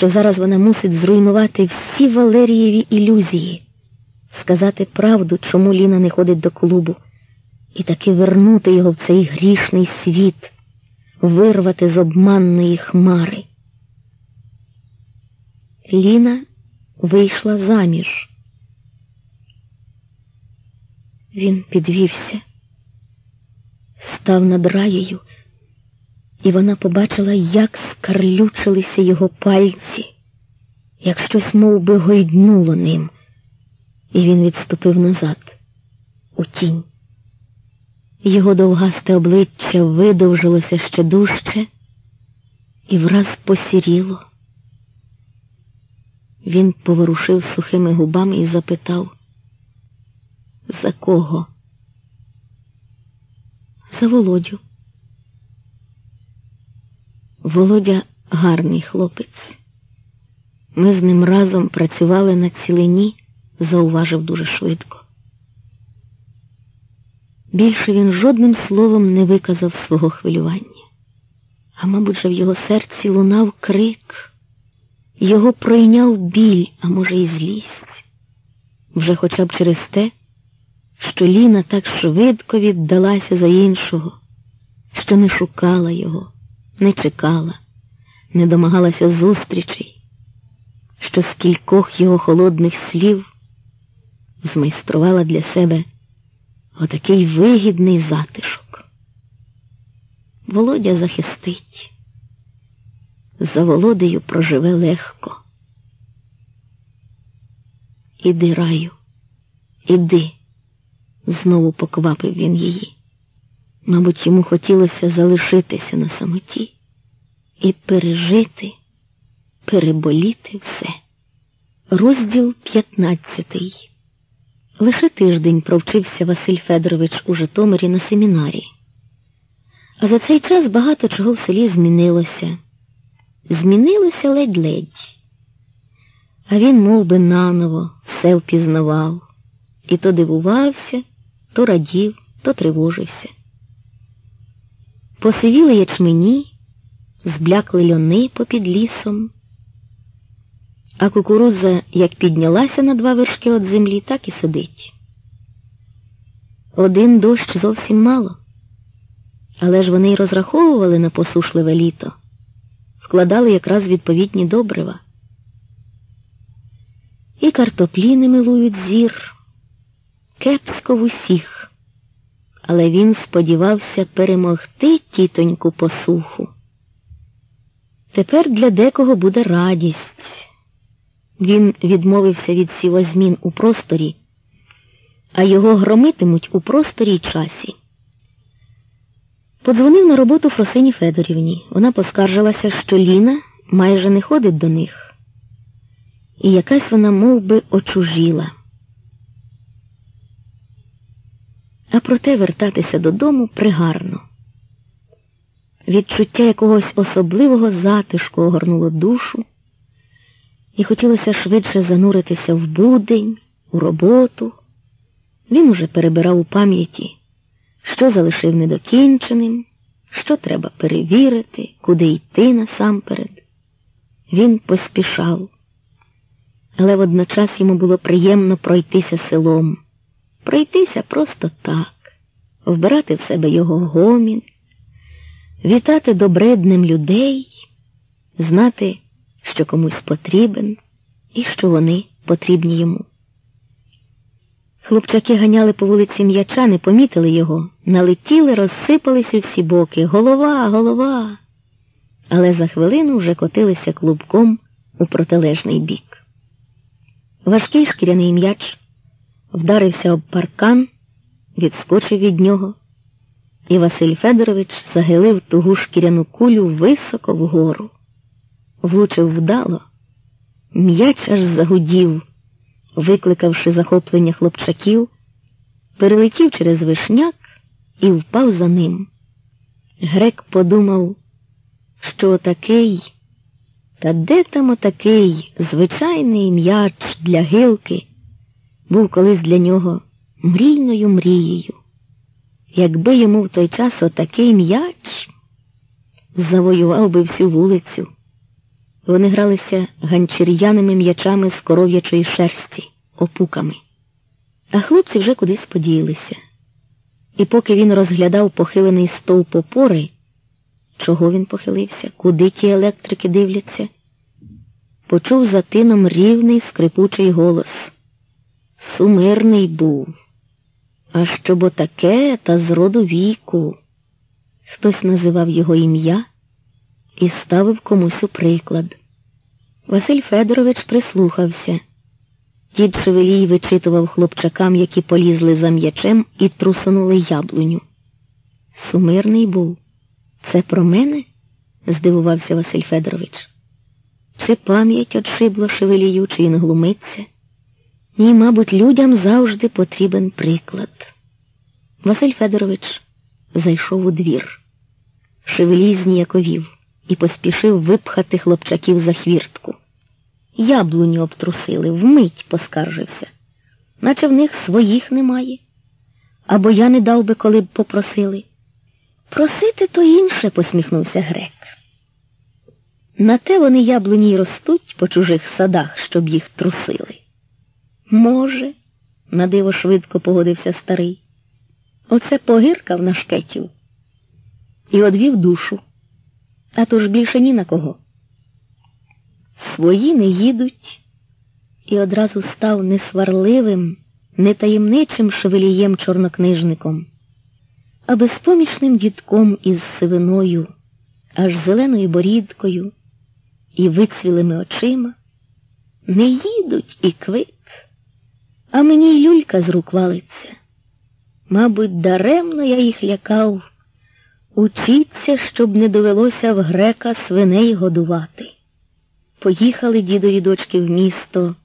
що зараз вона мусить зруйнувати всі Валерієві ілюзії, сказати правду, чому Ліна не ходить до клубу, і таки вернути його в цей грішний світ, вирвати з обманної хмари. Ліна вийшла заміж. Він підвівся, став над раєю, і вона побачила, як скарлючилися його пальці, як щось мов би, гойднуло ним, і він відступив назад, у тінь. Його довгасте обличчя видовжилося ще дужче і враз посіріло. Він поворушив сухими губами і запитав, за кого? За Володю. Володя гарний хлопець. Ми з ним разом працювали на цілині, зауважив дуже швидко. Більше він жодним словом не виказав свого хвилювання, а, мабуть, же в його серці лунав крик, його пройняв біль, а може, і злість, вже хоча б через те, що Ліна так швидко віддалася за іншого, що не шукала його, не чекала, не домагалася зустрічей, що з кількох його холодних слів змайструвала для себе отакий вигідний затишок. Володя захистить, за Володею проживе легко. Іди, раю, іди знову поквапив він її. Мабуть, йому хотілося залишитися на самоті і пережити, переболіти все. Розділ п'ятнадцятий. Лише тиждень провчився Василь Федорович у Житомирі на семінарі. А за цей час багато чого в селі змінилося. Змінилося ледь-ледь. А він мов би, наново все впізнавав і то дивувався, то радів, то тривожився. Посивіли ячмені, зблякли льони попід лісом, а кукуруза як піднялася на два вершки від землі, так і сидить. Один дощ зовсім мало, але ж вони й розраховували на посушливе літо, вкладали якраз відповідні добрива. І картоплі не милують зір. Кепсько в усіх, але він сподівався перемогти тітоньку посуху. Тепер для декого буде радість. Він відмовився від сівозмін у просторі, а його громитимуть у просторі й часі. Подзвонив на роботу Фросині Федорівні. Вона поскаржилася, що Ліна майже не ходить до них, і якась вона мов би, очужіла. А проте вертатися додому пригарно. Відчуття якогось особливого затишку огорнуло душу, і хотілося швидше зануритися в будень, у роботу. Він уже перебирав у пам'яті, що залишив недокінченим, що треба перевірити, куди йти насамперед. Він поспішав, але водночас йому було приємно пройтися селом пройтися просто так, вбирати в себе його гомін, вітати добредним людей, знати, що комусь потрібен і що вони потрібні йому. Хлопчаки ганяли по вулиці м'яча, не помітили його, налетіли, розсипались у всі боки. Голова, голова. Але за хвилину вже котилися клубком у протилежний бік. Важкий шкіряний м'яч вдарився об паркан, відскочив від нього, і Василь Федорович загилив тугу шкіряну кулю високо вгору, влучив вдало, м'яч аж загудів, викликавши захоплення хлопчаків, перелетів через вишняк і впав за ним. Грек подумав, що отакий, та де там отакий звичайний м'яч для гилки був колись для нього мрійною мрією. Якби йому в той час отакий м'яч завоював би всю вулицю, Вони гралися ганчір'яними м'ячами з коров'ячої шерсті, опуками. А хлопці вже кудись подіялися. І поки він розглядав похилений стовп опори, чого він похилився, куди ті електрики дивляться, почув за тином рівний скрипучий голос. Сумирний був. А щоб отаке та з роду віку. Хтось називав його ім'я і ставив комусь у приклад. Василь Федорович прислухався. Дід Шевелій вичитував хлопчакам, які полізли за м'ячем і трусонули яблуню. Сумирний був. Це про мене? здивувався Василь Федорович. Чи пам'ять отшибло Шевелію, чи він глумиться? Ні, мабуть, людям завжди потрібен приклад. Василь Федорович зайшов у двір. Шевелій зніяковів і поспішив випхати хлопчаків за хвіртку. Яблуню обтрусили, вмить поскаржився, наче в них своїх немає. Або я не дав би, коли б попросили. Просити то інше, посміхнувся грек. На те вони яблуні й ростуть по чужих садах, щоб їх трусили. Може, надиво швидко погодився старий. Оце погиркав на шкетів і одвів душу. А то ж більше ні на кого. Свої не їдуть, і одразу став несварливим, нетаємничим шевелієм чорнокнижником, а безпомічним дідком із сивиною, аж зеленою борідкою і вицвілими очима. Не їдуть і квит, а мені й люлька з рук валиться. Мабуть, даремно я їх лякав. Учіться, щоб не довелося в грека свиней годувати. Поїхали дідові дочки в місто,